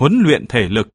huấn luyện thể lực.